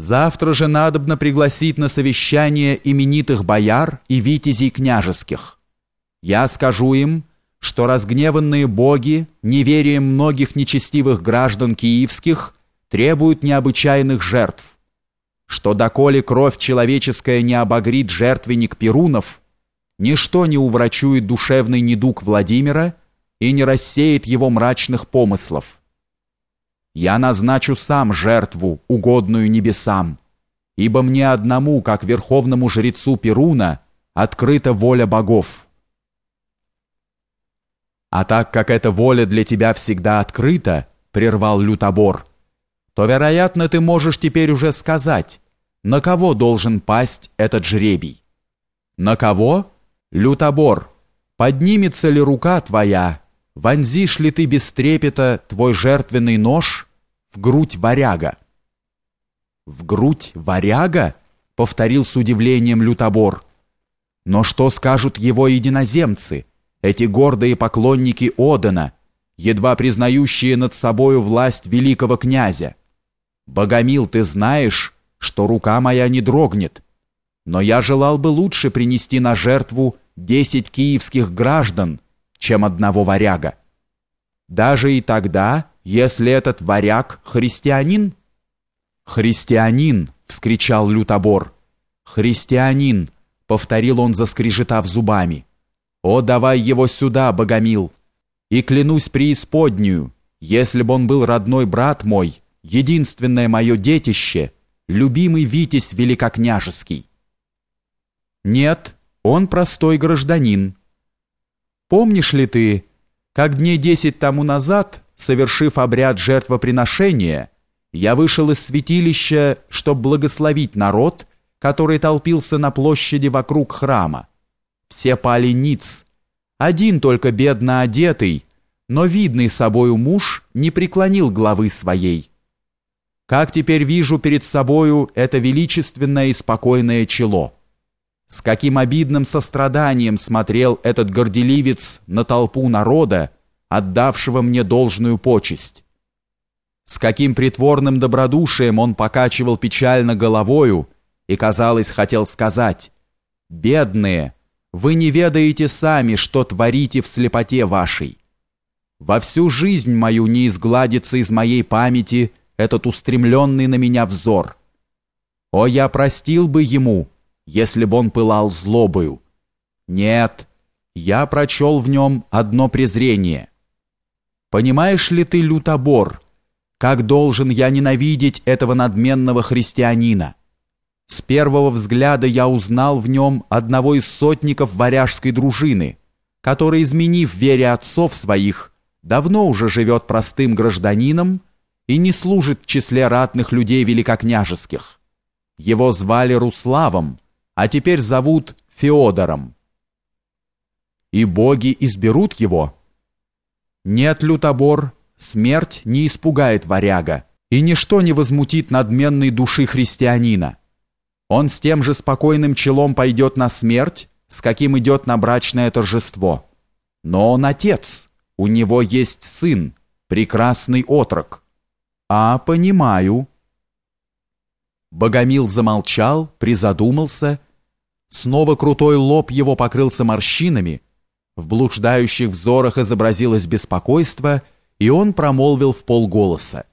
Завтра же надобно пригласить на совещание именитых бояр и витязей княжеских. Я скажу им, что разгневанные боги, неверием многих нечестивых граждан киевских, требуют необычайных жертв, что доколе кровь человеческая не обогрит жертвенник Перунов, ничто не уврачует душевный недуг Владимира и не рассеет его мрачных помыслов я назначу сам жертву, угодную небесам, ибо мне одному, как верховному жрецу Перуна, открыта воля богов. А так как эта воля для тебя всегда открыта, прервал Лютобор, то, вероятно, ты можешь теперь уже сказать, на кого должен пасть этот жребий. На кого? Лютобор, поднимется ли рука твоя, вонзишь ли ты без трепета твой жертвенный нож в грудь варяга. В грудь варяга? повторил с удивлением лютобор. Но что скажут его единоземцы, эти гордые поклонники Одена, едва признающие над собою власть великого князя? Богомил, ты знаешь, что рука моя не дрогнет, но я желал бы лучше принести на жертву десять киевских граждан, чем одного варяга. Даже и тогда если этот варяг христианин? Христианин, вскричал лютобор. Христианин, повторил он, заскрежетав зубами. О, давай его сюда, богомил. И клянусь преисподнюю, если бы он был родной брат мой, единственное мое детище, любимый Витязь Великокняжеский. Нет, он простой гражданин. Помнишь ли ты, как дней десять тому назад совершив обряд жертвоприношения, я вышел из святилища, чтобы благословить народ, который толпился на площади вокруг храма. Все пали ниц. Один только бедно одетый, но видный собою муж не преклонил главы своей. Как теперь вижу перед собою это величественное и спокойное чело. С каким обидным состраданием смотрел этот горделивец на толпу народа, отдавшего мне должную почесть. С каким притворным добродушием он покачивал печально головою и, казалось, хотел сказать «Бедные, вы не ведаете сами, что творите в слепоте вашей. Во всю жизнь мою не изгладится из моей памяти этот устремленный на меня взор. О, я простил бы ему, если бы он пылал злобою. Нет, я прочел в нем одно презрение. Понимаешь ли ты, лютобор, как должен я ненавидеть этого надменного христианина? С первого взгляда я узнал в нем одного из сотников варяжской дружины, который, изменив вере отцов своих, давно уже живет простым гражданином и не служит в числе ратных людей великокняжеских. Его звали Руславом, а теперь зовут Феодором. И боги изберут его – нет, лютобор, смерть не испугает варяга, и ничто не возмутит надменной души христианина. Он с тем же спокойным челом пойдет на смерть, с каким идет на брачное торжество. Но он отец, у него есть сын, прекрасный отрок. А, понимаю. Богомил замолчал, призадумался. Снова крутой лоб его покрылся морщинами, в блуждающих взорах изобразилось беспокойство, и он промолвил в полголоса.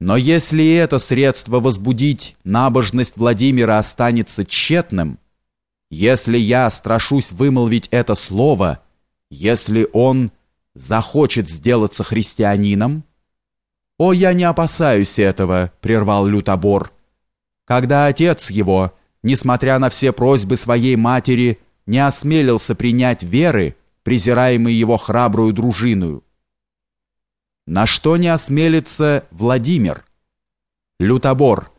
Но если это средство возбудить набожность Владимира останется тщетным, если я страшусь вымолвить это слово, если он захочет сделаться христианином, «О, я не опасаюсь этого», — прервал Лютобор. «Когда отец его, несмотря на все просьбы своей матери, не осмелился принять веры, презираемый его храбрую дружиною. На что не осмелится Владимир? Лютобор,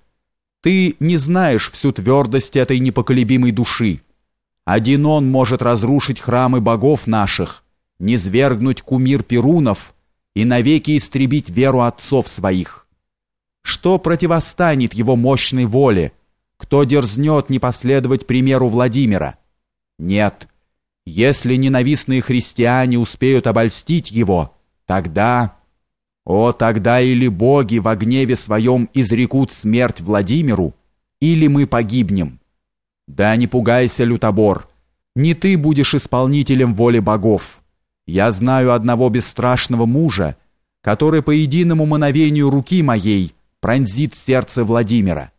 ты не знаешь всю твердость этой непоколебимой души. Один он может разрушить храмы богов наших, низвергнуть кумир Перунов и навеки истребить веру отцов своих. Что противостанет его мощной воле? Кто дерзнет не последовать примеру Владимира? Нет, если ненавистные христиане успеют обольстить его, тогда... О, тогда или боги во гневе своем изрекут смерть Владимиру, или мы погибнем. Да не пугайся, лютобор, не ты будешь исполнителем воли богов. Я знаю одного бесстрашного мужа, который по единому мановению руки моей пронзит сердце Владимира.